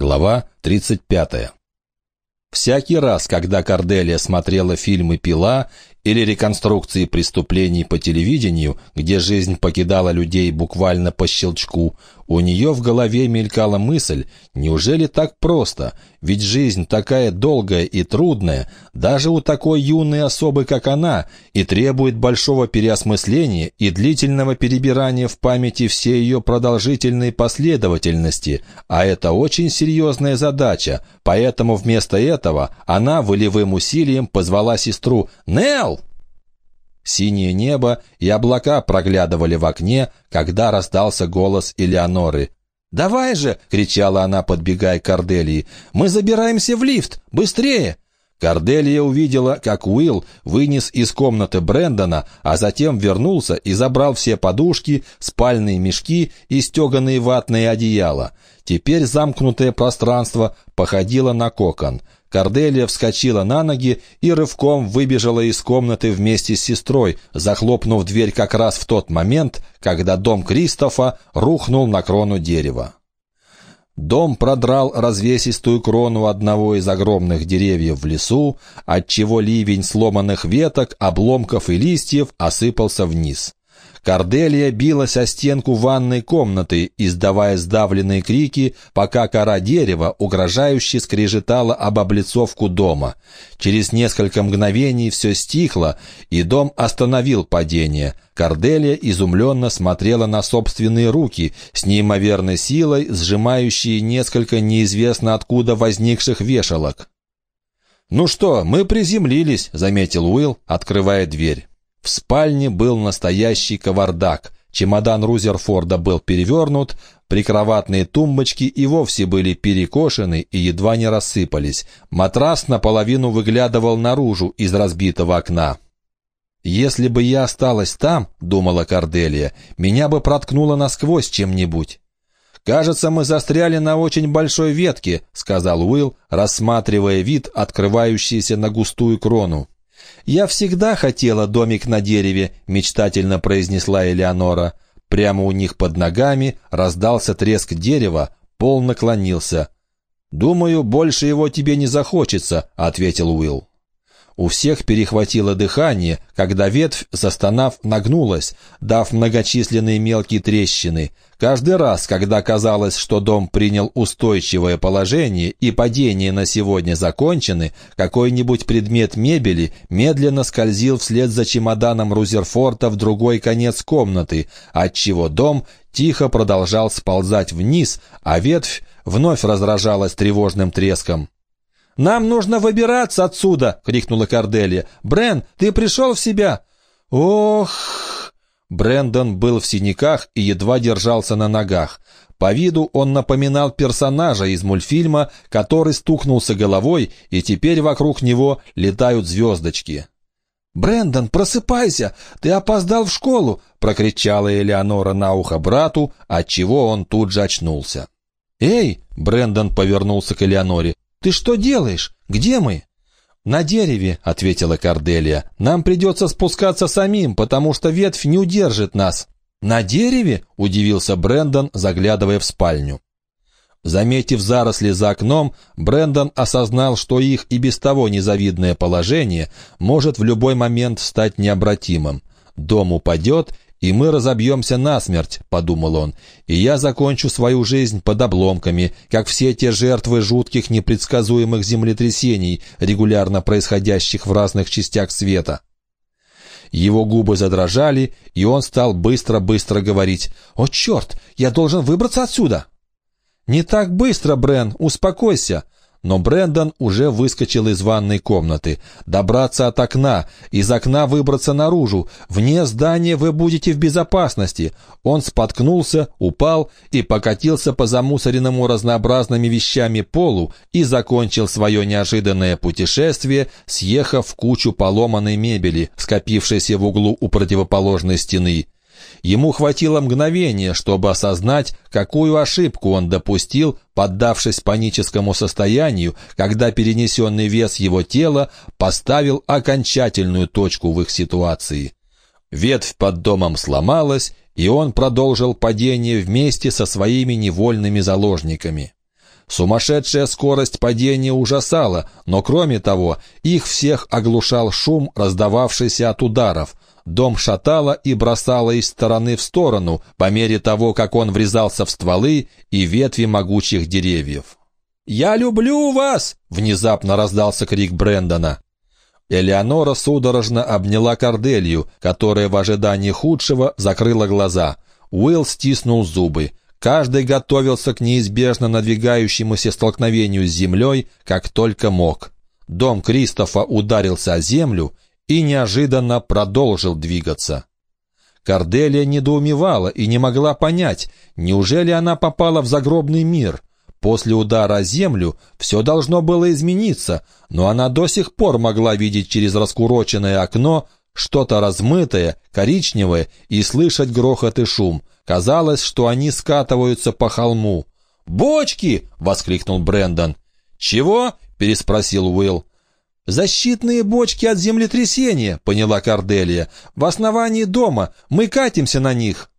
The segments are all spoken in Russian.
Глава 35. Всякий раз, когда Корделия смотрела фильмы «Пила» или реконструкции преступлений по телевидению, где жизнь покидала людей буквально по щелчку, у нее в голове мелькала мысль, неужели так просто? Ведь жизнь такая долгая и трудная, даже у такой юной особы, как она, и требует большого переосмысления и длительного перебирания в памяти всей ее продолжительной последовательности, а это очень серьезная задача, поэтому вместо этого она волевым усилием позвала сестру «Нелл!» Синее небо и облака проглядывали в окне, когда раздался голос Элеоноры. «Давай же!» — кричала она, подбегая к Корделии. «Мы забираемся в лифт! Быстрее!» Корделия увидела, как Уилл вынес из комнаты Брэндона, а затем вернулся и забрал все подушки, спальные мешки и стеганые ватные одеяла. Теперь замкнутое пространство походило на кокон — Корделия вскочила на ноги и рывком выбежала из комнаты вместе с сестрой, захлопнув дверь как раз в тот момент, когда дом Кристофа рухнул на крону дерева. Дом продрал развесистую крону одного из огромных деревьев в лесу, отчего ливень сломанных веток, обломков и листьев осыпался вниз. Корделия билась о стенку ванной комнаты, издавая сдавленные крики, пока кора дерева угрожающе скрежетала об облицовку дома. Через несколько мгновений все стихло, и дом остановил падение. Корделия изумленно смотрела на собственные руки, с неимоверной силой сжимающие несколько неизвестно откуда возникших вешалок. «Ну что, мы приземлились», — заметил Уилл, открывая дверь. В спальне был настоящий кавардак. Чемодан Рузерфорда был перевернут, прикроватные тумбочки и вовсе были перекошены и едва не рассыпались. Матрас наполовину выглядывал наружу из разбитого окна. «Если бы я осталась там, — думала Корделия, — меня бы проткнуло насквозь чем-нибудь». «Кажется, мы застряли на очень большой ветке», — сказал Уилл, рассматривая вид, открывающийся на густую крону. «Я всегда хотела домик на дереве», — мечтательно произнесла Элеонора. Прямо у них под ногами раздался треск дерева, пол наклонился. «Думаю, больше его тебе не захочется», — ответил Уилл. У всех перехватило дыхание, когда ветвь, застонав, нагнулась, дав многочисленные мелкие трещины. Каждый раз, когда казалось, что дом принял устойчивое положение и падения на сегодня закончены, какой-нибудь предмет мебели медленно скользил вслед за чемоданом Рузерфорта в другой конец комнаты, отчего дом тихо продолжал сползать вниз, а ветвь вновь разражалась тревожным треском. «Нам нужно выбираться отсюда!» — крикнула Корделия. «Брен, ты пришел в себя?» «Ох!» Брендон был в синяках и едва держался на ногах. По виду он напоминал персонажа из мультфильма, который стукнулся головой, и теперь вокруг него летают звездочки. «Брэндон, просыпайся! Ты опоздал в школу!» — прокричала Элеонора на ухо брату, отчего он тут же очнулся. «Эй!» — Брэндон повернулся к Элеоноре. «Ты что делаешь? Где мы?» «На дереве», — ответила Корделия. «Нам придется спускаться самим, потому что ветвь не удержит нас». «На дереве?» — удивился Брендон, заглядывая в спальню. Заметив заросли за окном, Брендон осознал, что их и без того незавидное положение может в любой момент стать необратимым. Дом упадет, «И мы разобьемся насмерть», — подумал он, «и я закончу свою жизнь под обломками, как все те жертвы жутких непредсказуемых землетрясений, регулярно происходящих в разных частях света». Его губы задрожали, и он стал быстро-быстро говорить, «О, черт, я должен выбраться отсюда!» «Не так быстро, Брен, успокойся!» Но Брэндон уже выскочил из ванной комнаты. Добраться от окна, из окна выбраться наружу. Вне здания вы будете в безопасности. Он споткнулся, упал и покатился по замусоренному разнообразными вещами полу и закончил свое неожиданное путешествие, съехав в кучу поломанной мебели, скопившейся в углу у противоположной стены. Ему хватило мгновения, чтобы осознать, какую ошибку он допустил, поддавшись паническому состоянию, когда перенесенный вес его тела поставил окончательную точку в их ситуации. Ветвь под домом сломалась, и он продолжил падение вместе со своими невольными заложниками. Сумасшедшая скорость падения ужасала, но кроме того, их всех оглушал шум, раздававшийся от ударов. Дом шатало и бросало из стороны в сторону, по мере того, как он врезался в стволы и ветви могучих деревьев. «Я люблю вас!» — внезапно раздался крик Брэндона. Элеонора судорожно обняла Корделью, которая в ожидании худшего закрыла глаза. Уилл стиснул зубы. Каждый готовился к неизбежно надвигающемуся столкновению с землей, как только мог. Дом Кристофа ударился о землю и неожиданно продолжил двигаться. Корделия недоумевала и не могла понять, неужели она попала в загробный мир. После удара о землю все должно было измениться, но она до сих пор могла видеть через раскуроченное окно что-то размытое, коричневое и слышать грохот и шум. Казалось, что они скатываются по холму. «Бочки!» — воскликнул Брендон. «Чего?» — переспросил Уилл. «Защитные бочки от землетрясения», — поняла Корделия. «В основании дома. Мы катимся на них».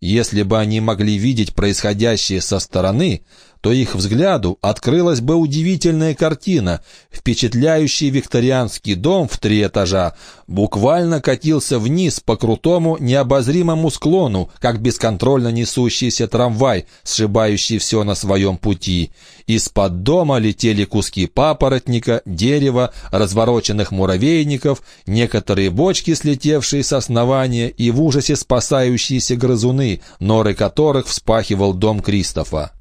Если бы они могли видеть происходящее со стороны, то их взгляду открылась бы удивительная картина. Впечатляющий викторианский дом в три этажа буквально катился вниз по крутому необозримому склону, как бесконтрольно несущийся трамвай, сшибающий все на своем пути. Из-под дома летели куски папоротника, дерева, развороченных муравейников, некоторые бочки, слетевшие с основания и в ужасе спасающиеся грызуны, норы которых вспахивал дом Кристофа.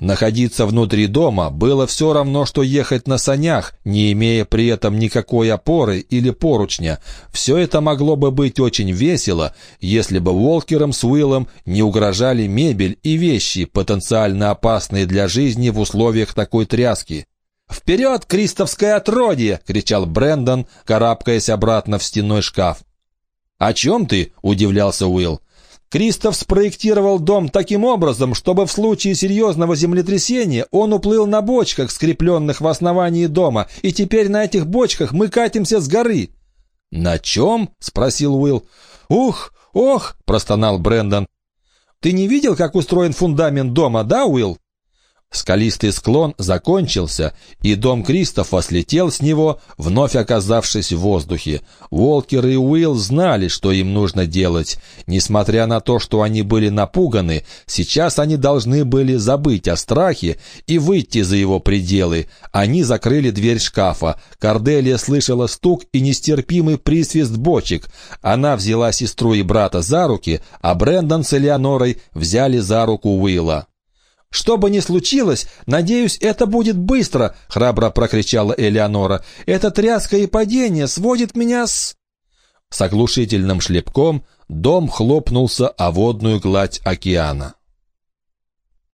Находиться внутри дома было все равно, что ехать на санях, не имея при этом никакой опоры или поручня. Все это могло бы быть очень весело, если бы Волкером с Уиллом не угрожали мебель и вещи, потенциально опасные для жизни в условиях такой тряски. «Вперед, кристовское отродье!» — кричал Брэндон, карабкаясь обратно в стенной шкаф. «О чем ты?» — удивлялся Уилл. Кристоф спроектировал дом таким образом, чтобы в случае серьезного землетрясения он уплыл на бочках, скрепленных в основании дома, и теперь на этих бочках мы катимся с горы». «На чем?» — спросил Уилл. «Ух, ох!» — простонал Брэндон. «Ты не видел, как устроен фундамент дома, да, Уилл?» Скалистый склон закончился, и дом Кристофа слетел с него, вновь оказавшись в воздухе. Волкер и Уилл знали, что им нужно делать. Несмотря на то, что они были напуганы, сейчас они должны были забыть о страхе и выйти за его пределы. Они закрыли дверь шкафа. Корделия слышала стук и нестерпимый присвист бочек. Она взяла сестру и брата за руки, а Брэндон с Элеонорой взяли за руку Уилла. «Что бы ни случилось, надеюсь, это будет быстро!» — храбро прокричала Элеонора. «Это тряска и падение сводит меня с...» С оглушительным шлепком дом хлопнулся о водную гладь океана.